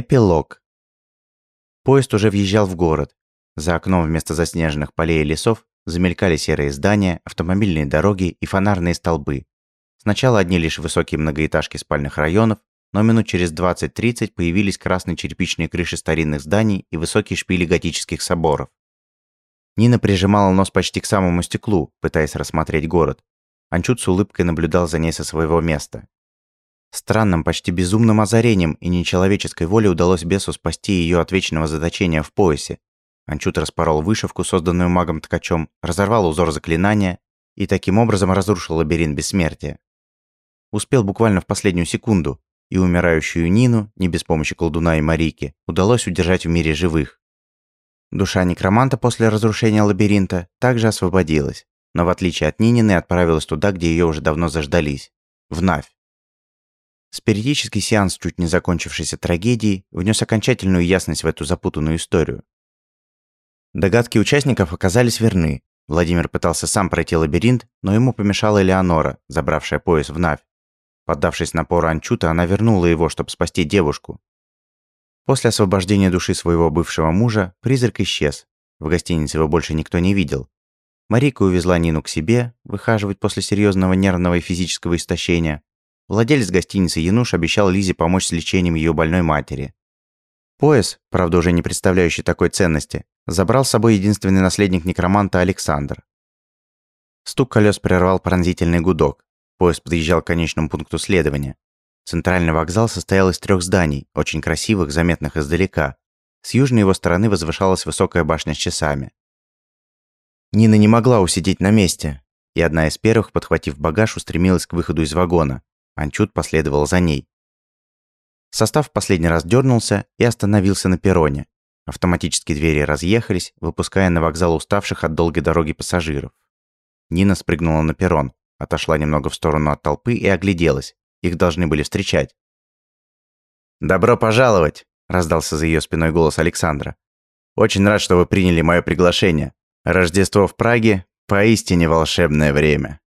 Эпилог. Поезд уже въезжал в город. За окном вместо заснеженных полей и лесов замелькали серые здания, автомобильные дороги и фонарные столбы. Сначала одни лишь высокие многоэтажки спальных районов, но минут через 20-30 появились красные черепичные крыши старинных зданий и высокие шпили готических соборов. Нина прижимала нос почти к самому стеклу, пытаясь рассмотреть город. Анчут с улыбкой наблюдал за ней со своего места. Странным, почти безумным озарением и нечеловеческой волей удалось бесу спасти ее от вечного заточения в поясе. Анчут распорол вышивку, созданную магом-ткачом, разорвал узор заклинания и таким образом разрушил лабиринт бессмертия. Успел буквально в последнюю секунду, и умирающую Нину, не без помощи колдуна и Марики, удалось удержать в мире живых. Душа некроманта после разрушения лабиринта также освободилась, но в отличие от Нинины отправилась туда, где ее уже давно заждались. В Навь. Спиритический сеанс чуть не закончившейся трагедией внес окончательную ясность в эту запутанную историю. Догадки участников оказались верны. Владимир пытался сам пройти лабиринт, но ему помешала Элеонора, забравшая пояс в Навь. Поддавшись напору Анчута, она вернула его, чтобы спасти девушку. После освобождения души своего бывшего мужа призрак исчез. В гостинице его больше никто не видел. Марика увезла Нину к себе, выхаживать после серьезного нервного и физического истощения, Владелец гостиницы Януш обещал Лизе помочь с лечением ее больной матери. Пояс, правда уже не представляющий такой ценности, забрал с собой единственный наследник некроманта Александр. Стук колес прервал пронзительный гудок. Поезд подъезжал к конечному пункту следования. Центральный вокзал состоял из трех зданий, очень красивых, заметных издалека. С южной его стороны возвышалась высокая башня с часами. Нина не могла усидеть на месте, и одна из первых, подхватив багаж, устремилась к выходу из вагона. Анчут последовал за ней. Состав в последний раз дернулся и остановился на перроне. Автоматические двери разъехались, выпуская на вокзал уставших от долгой дороги пассажиров. Нина спрыгнула на перрон, отошла немного в сторону от толпы и огляделась. Их должны были встречать. «Добро пожаловать!» – раздался за ее спиной голос Александра. «Очень рад, что вы приняли мое приглашение. Рождество в Праге – поистине волшебное время».